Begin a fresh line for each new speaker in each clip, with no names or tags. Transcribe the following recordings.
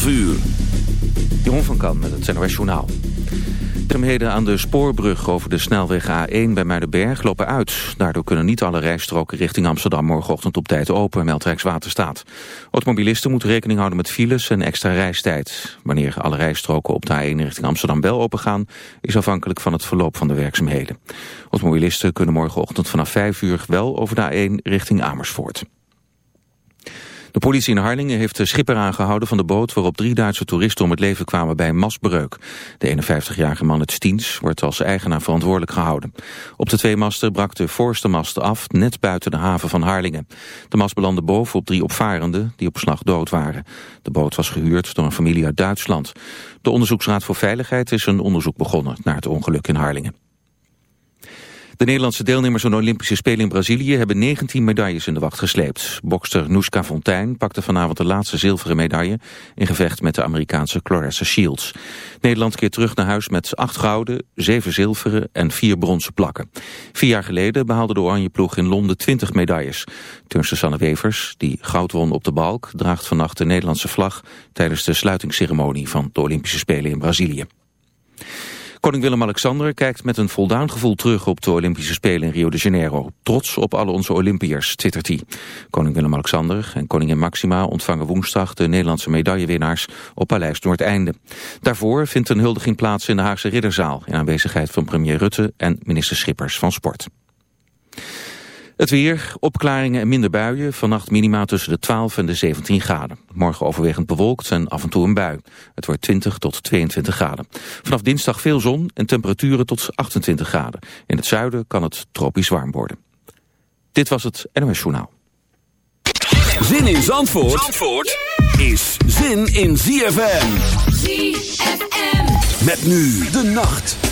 12 uur.
Jeroen van Kan met het NOS Journaal. Werkzaamheden aan de spoorbrug over de snelweg A1 bij Muidenberg lopen uit. Daardoor kunnen niet alle rijstroken richting Amsterdam morgenochtend op tijd open, meldt Rijkswaterstaat. Automobilisten moeten rekening houden met files en extra reistijd. Wanneer alle rijstroken op de A1 richting Amsterdam wel open gaan, is afhankelijk van het verloop van de werkzaamheden. Automobilisten kunnen morgenochtend vanaf 5 uur wel over de A1 richting Amersfoort. De politie in Harlingen heeft de schipper aangehouden van de boot waarop drie Duitse toeristen om het leven kwamen bij mastbreuk. De 51-jarige man uit Stiens wordt als eigenaar verantwoordelijk gehouden. Op de twee masten brak de voorste mast af, net buiten de haven van Harlingen. De mast belandde boven op drie opvarenden die op slag dood waren. De boot was gehuurd door een familie uit Duitsland. De Onderzoeksraad voor Veiligheid is een onderzoek begonnen naar het ongeluk in Harlingen. De Nederlandse deelnemers aan de Olympische Spelen in Brazilië hebben 19 medailles in de wacht gesleept. Bokster Noeska Fontijn pakte vanavond de laatste zilveren medaille in gevecht met de Amerikaanse Clarissa Shields. Nederland keert terug naar huis met 8 gouden, 7 zilveren en 4 bronzen plakken. Vier jaar geleden behaalde de Oranje ploeg in Londen 20 medailles. Turnster Sanne Wevers, die goud won op de balk, draagt vannacht de Nederlandse vlag tijdens de sluitingsceremonie van de Olympische Spelen in Brazilië. Koning Willem-Alexander kijkt met een voldaan gevoel terug op de Olympische Spelen in Rio de Janeiro. Trots op alle onze Olympiërs, twittert hij. Koning Willem-Alexander en koningin Maxima ontvangen woensdag de Nederlandse medaillewinnaars op Paleis Noordeinde. Daarvoor vindt een huldiging plaats in de Haagse Ridderzaal in aanwezigheid van premier Rutte en minister Schippers van Sport. Het weer, opklaringen en minder buien. Vannacht minima tussen de 12 en de 17 graden. Morgen overwegend bewolkt en af en toe een bui. Het wordt 20 tot 22 graden. Vanaf dinsdag veel zon en temperaturen tot 28 graden. In het zuiden kan het tropisch warm worden. Dit was het NOS Journaal.
Zin in Zandvoort, Zandvoort is zin in ZFM. ZFM. Met nu de nacht.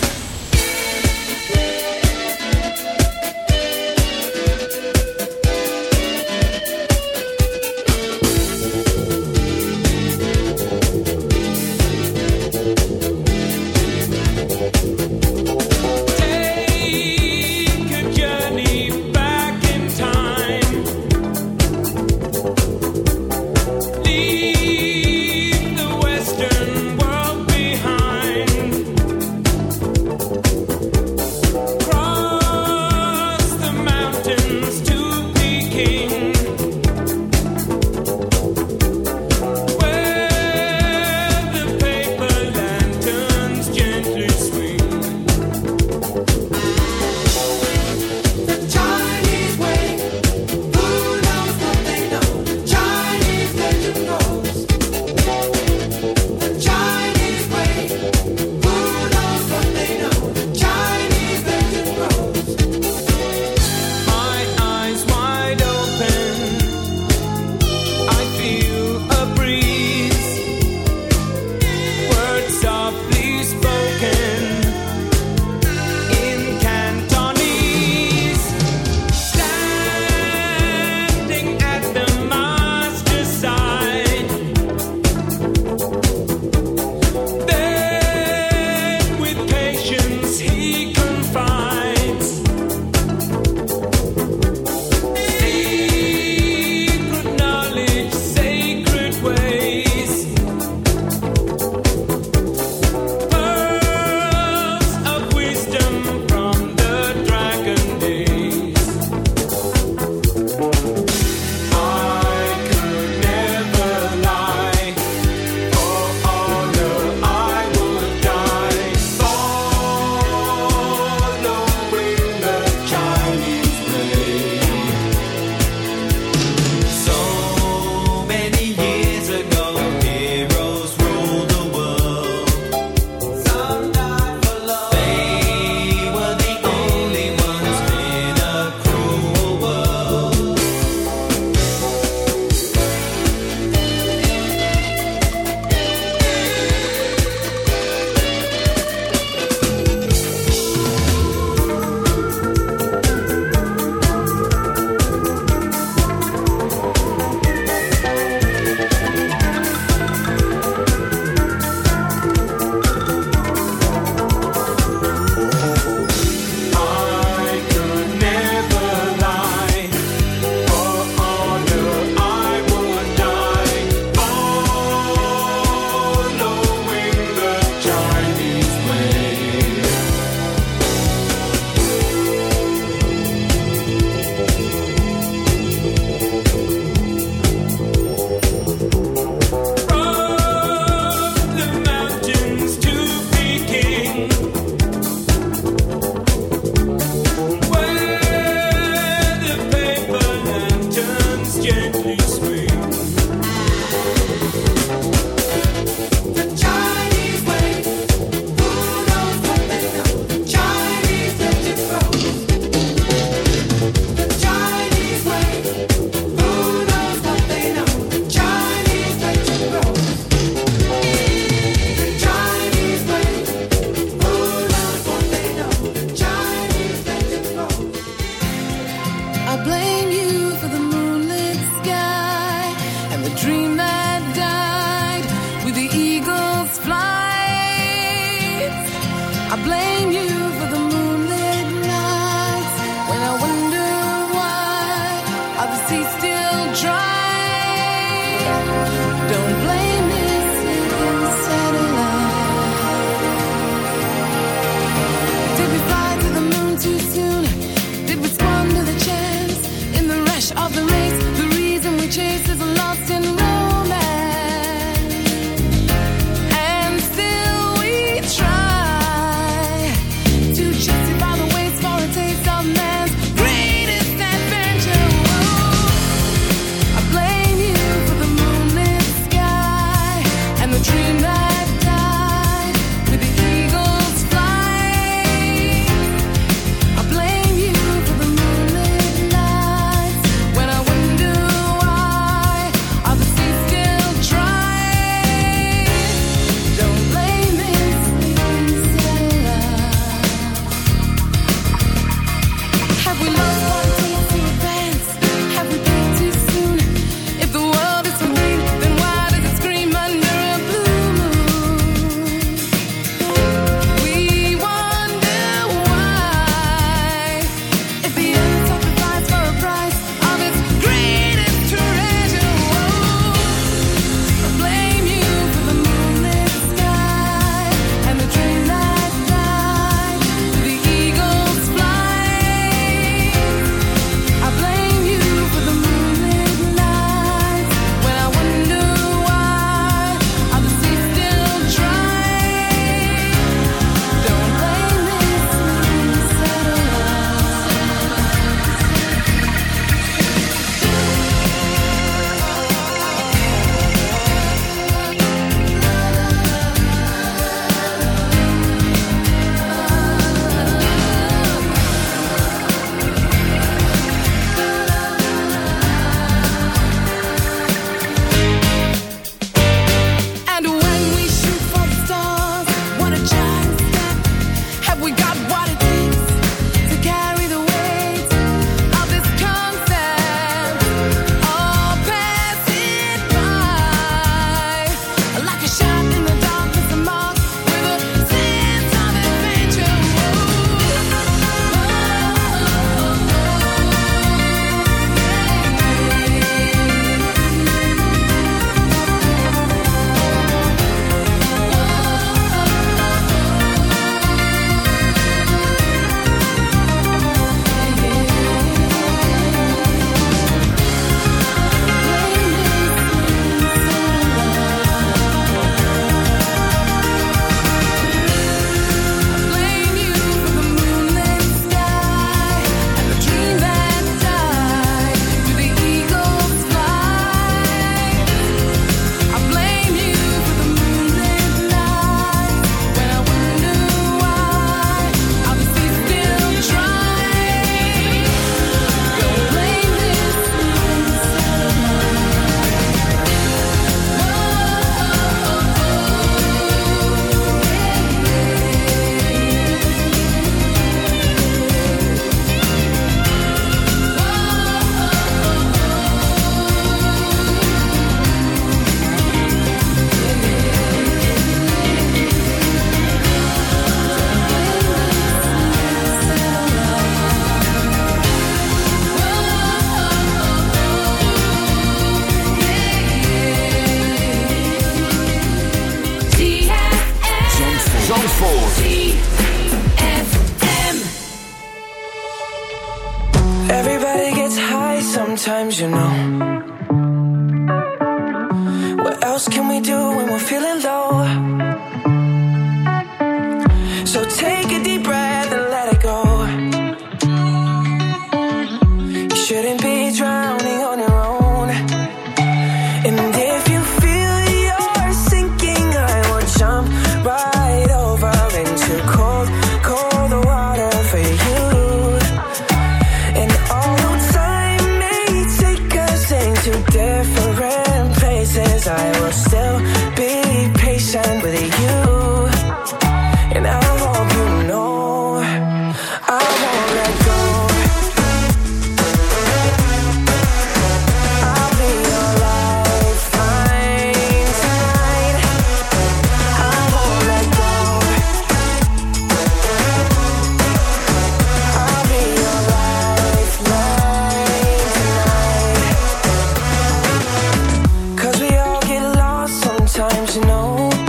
Oh.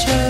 show.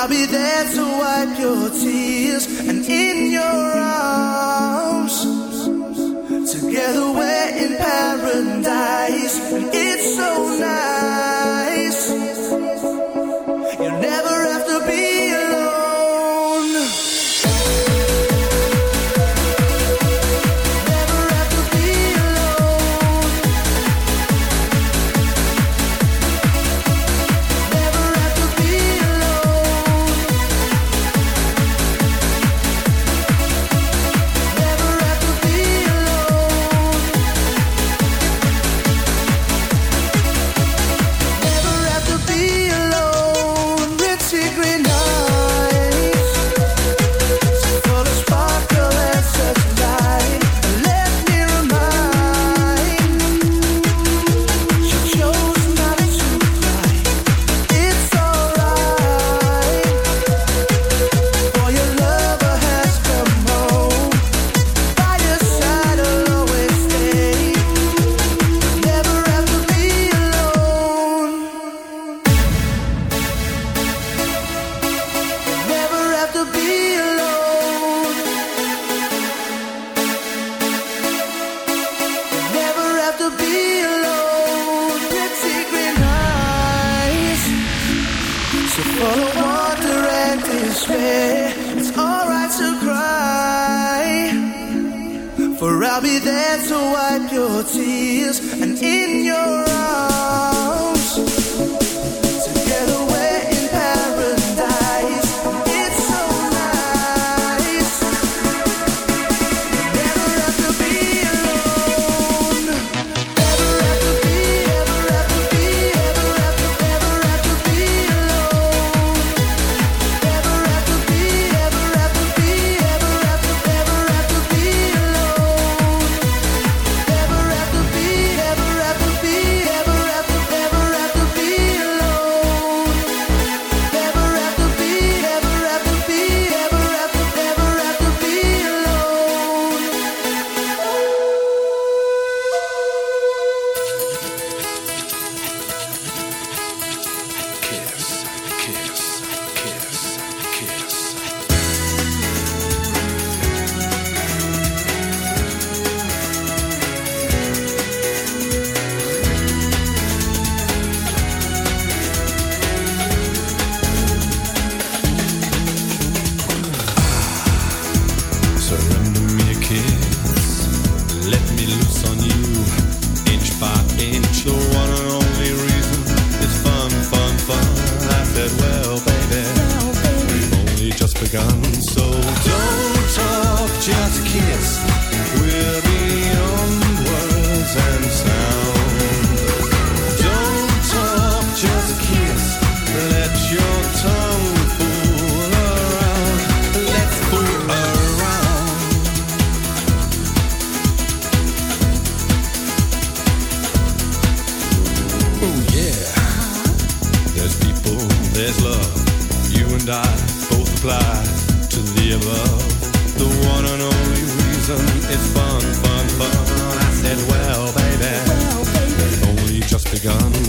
I'll be there to wipe your tears and in your arms. Together we're in paradise,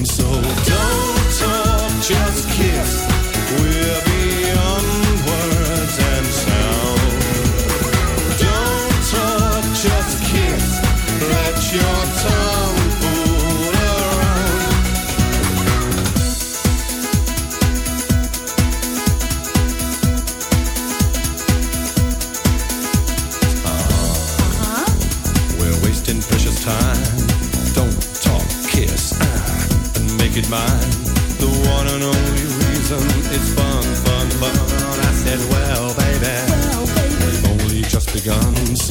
So
don't talk, just kiss. We'll mine. The one and only reason it's fun, fun, fun. I said, well, baby, well, baby. we've only just begun. So